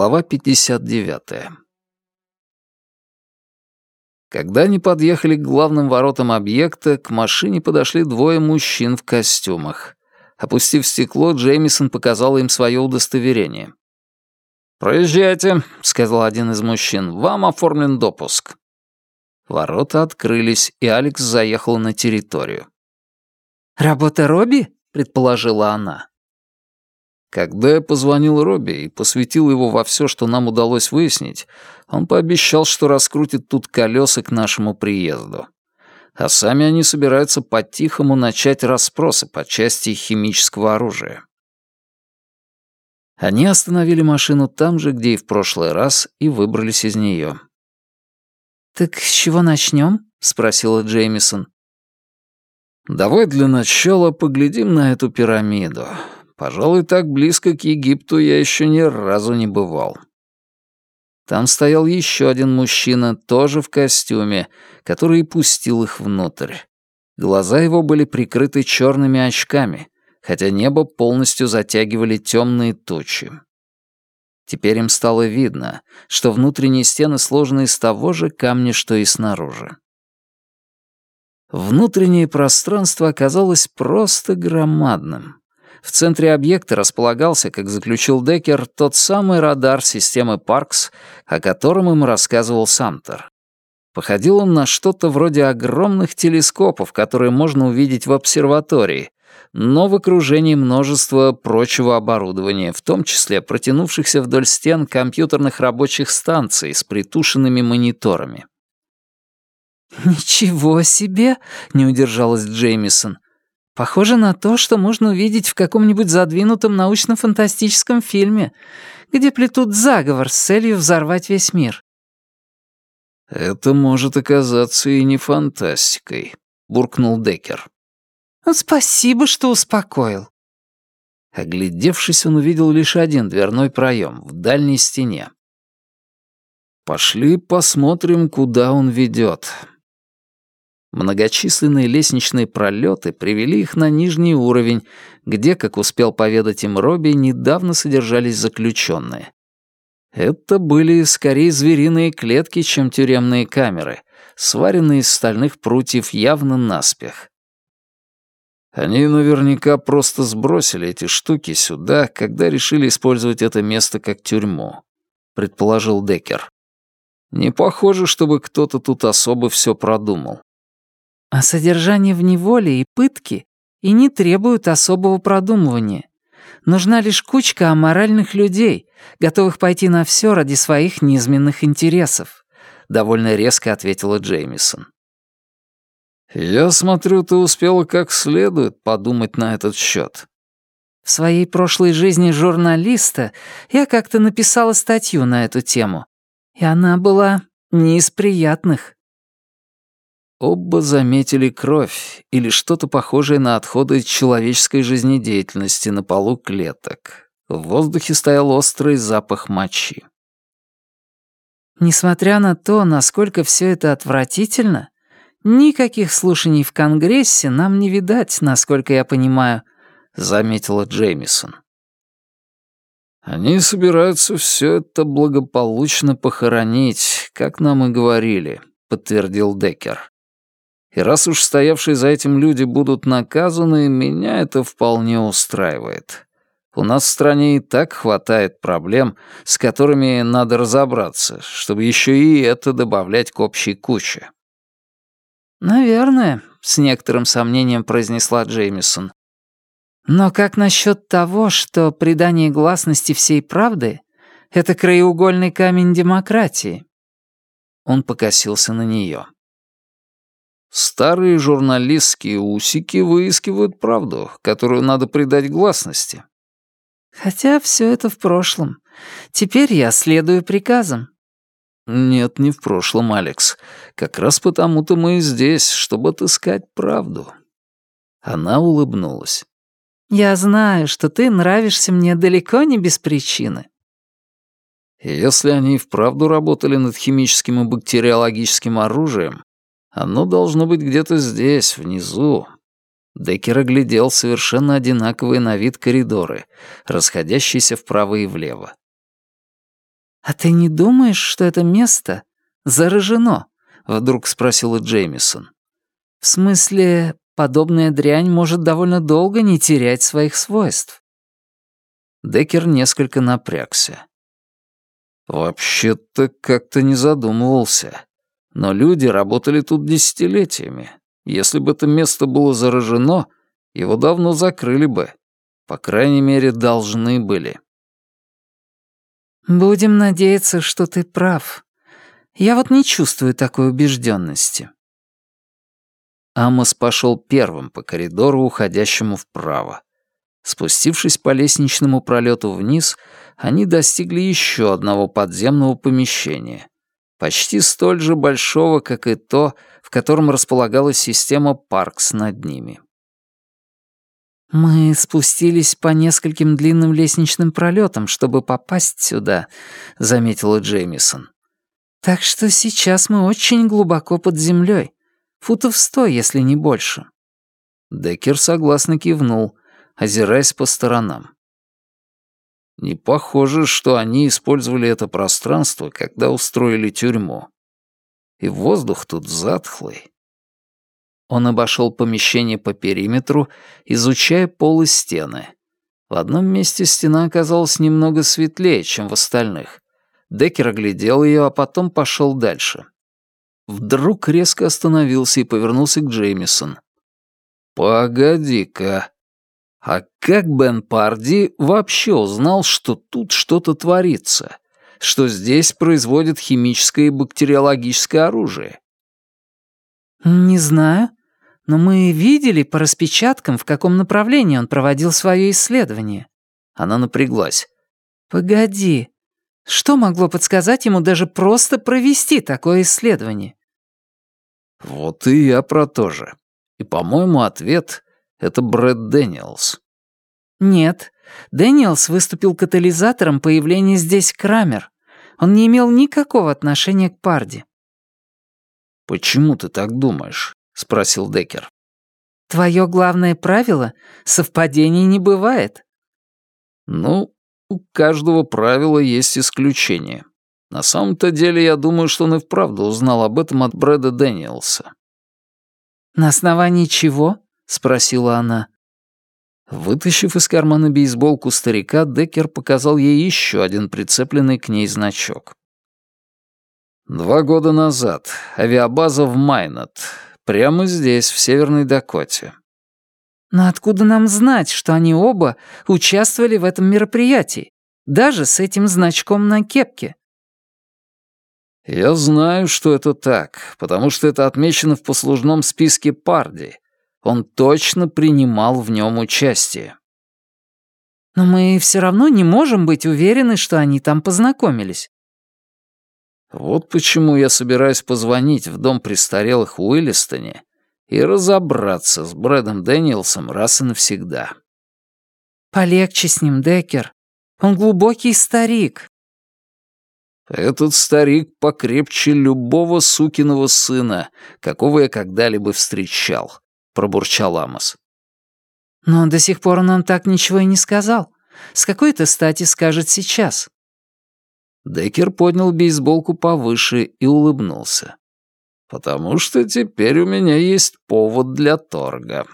Глава 59. Когда они подъехали к главным воротам объекта, к машине подошли двое мужчин в костюмах. Опустив стекло, Джеймисон показал им свое удостоверение. «Проезжайте», — сказал один из мужчин, — «вам оформлен допуск». Ворота открылись, и Алекс заехала на территорию. «Работа Робби?» — предположила она. Когда я позвонил Робби и посвятил его во все, что нам удалось выяснить, он пообещал, что раскрутит тут колеса к нашему приезду. А сами они собираются по-тихому начать расспросы по части химического оружия. Они остановили машину там же, где и в прошлый раз, и выбрались из нее. «Так с чего начнем?» — спросила Джеймисон. «Давай для начала поглядим на эту пирамиду. Пожалуй, так близко к Египту я еще ни разу не бывал. Там стоял еще один мужчина, тоже в костюме, который пустил их внутрь. Глаза его были прикрыты черными очками, хотя небо полностью затягивали темные тучи. Теперь им стало видно, что внутренние стены сложены из того же камня, что и снаружи. Внутреннее пространство оказалось просто громадным. В центре объекта располагался, как заключил Деккер, тот самый радар системы Паркс, о котором им рассказывал Самтер. Походил он на что-то вроде огромных телескопов, которые можно увидеть в обсерватории, но в окружении множества прочего оборудования, в том числе протянувшихся вдоль стен компьютерных рабочих станций с притушенными мониторами. «Ничего себе!» — не удержалась Джеймисон. Похоже на то, что можно увидеть в каком-нибудь задвинутом научно-фантастическом фильме, где плетут заговор с целью взорвать весь мир. «Это может оказаться и не фантастикой», — буркнул Деккер. «Спасибо, что успокоил». Оглядевшись, он увидел лишь один дверной проем в дальней стене. «Пошли посмотрим, куда он ведет. Многочисленные лестничные пролеты привели их на нижний уровень, где, как успел поведать им Робби, недавно содержались заключенные. Это были скорее звериные клетки, чем тюремные камеры, сваренные из стальных прутьев явно наспех. Они наверняка просто сбросили эти штуки сюда, когда решили использовать это место как тюрьму, предположил Деккер. Не похоже, чтобы кто-то тут особо все продумал. А содержание в неволе и пытки и не требуют особого продумывания. Нужна лишь кучка аморальных людей, готовых пойти на все ради своих низменных интересов», — довольно резко ответила Джеймисон. «Я смотрю, ты успела как следует подумать на этот счет. В своей прошлой жизни журналиста я как-то написала статью на эту тему, и она была не из приятных. Оба заметили кровь или что-то похожее на отходы человеческой жизнедеятельности на полу клеток. В воздухе стоял острый запах мочи. Несмотря на то, насколько все это отвратительно, никаких слушаний в Конгрессе нам не видать, насколько я понимаю, заметила Джеймисон. Они собираются все это благополучно похоронить, как нам и говорили, подтвердил Деккер. И раз уж стоявшие за этим люди будут наказаны, меня это вполне устраивает. У нас в стране и так хватает проблем, с которыми надо разобраться, чтобы еще и это добавлять к общей куче. «Наверное», — с некоторым сомнением произнесла Джеймисон. «Но как насчет того, что придание гласности всей правды — это краеугольный камень демократии?» Он покосился на нее. Старые журналистские усики выискивают правду, которую надо придать гласности. Хотя все это в прошлом. Теперь я следую приказам. Нет, не в прошлом, Алекс. Как раз потому-то мы и здесь, чтобы отыскать правду. Она улыбнулась. Я знаю, что ты нравишься мне далеко не без причины. Если они и вправду работали над химическим и бактериологическим оружием, оно должно быть где-то здесь, внизу. Деккер оглядел совершенно одинаковые на вид коридоры, расходящиеся вправо и влево. «А ты не думаешь, что это место заражено?» — вдруг спросила Джеймисон. «В смысле, подобная дрянь может довольно долго не терять своих свойств». Деккер несколько напрягся. «Вообще-то как-то не задумывался. Но люди работали тут десятилетиями. Если бы это место было заражено, его давно закрыли бы. По крайней мере, должны были. «Будем надеяться, что ты прав. Я вот не чувствую такой убежденности. Амос пошел первым по коридору, уходящему вправо. Спустившись по лестничному пролету вниз, они достигли еще одного подземного помещения, почти столь же большого, как и то, в котором располагалась система Паркс над ними. «Мы спустились по нескольким длинным лестничным пролетам, чтобы попасть сюда», — заметила Джеймисон. «Так что сейчас мы очень глубоко под землей, футов сто, если не больше». Деккер согласно кивнул, озираясь по сторонам. Не похоже, что они использовали это пространство, когда устроили тюрьму. И воздух тут затхлый. Он обошел помещение по периметру, изучая пол и стены. В одном месте стена оказалась немного светлее, чем в остальных. Деккер оглядел ее, а потом пошел дальше. Вдруг резко остановился и повернулся к Джеймисон. «Погоди-ка. А как Бен Парди вообще узнал, что тут что-то творится? Что здесь производят химическое и бактериологическое оружие?» «Не знаю но мы видели по распечаткам, в каком направлении он проводил свое исследование». Она напряглась. «Погоди, что могло подсказать ему даже просто провести такое исследование?» «Вот и я про то же. И, по-моему, ответ — это Брэд Дэниелс». «Нет, Дэниелс выступил катализатором появления здесь Крамер. Он не имел никакого отношения к Парди». «Почему ты так думаешь?» — спросил Деккер. «Твое главное правило — совпадений не бывает». «Ну, у каждого правила есть исключение. На самом-то деле, я думаю, что он и вправду узнал об этом от Брэда Дэниелса». «На основании чего?» — спросила она. Вытащив из кармана бейсболку старика, Деккер показал ей еще один прицепленный к ней значок. Два года назад. Авиабаза в Майнат. Прямо здесь, в Северной Дакоте. Но откуда нам знать, что они оба участвовали в этом мероприятии? Даже с этим значком на кепке. Я знаю, что это так, потому что это отмечено в послужном списке Парди. Он точно принимал в нем участие. Но мы все равно не можем быть уверены, что они там познакомились. Вот почему я собираюсь позвонить в дом престарелых в Уиллистоне и разобраться с Брэдом Дэниелсом раз и навсегда. Полегче с ним, Деккер. Он глубокий старик. Этот старик покрепче любого сукиного сына, какого я когда-либо встречал, пробурчал Амос. Но до сих пор он нам так ничего и не сказал. С какой-то стати скажет сейчас. Деккер поднял бейсболку повыше и улыбнулся. «Потому что теперь у меня есть повод для торга».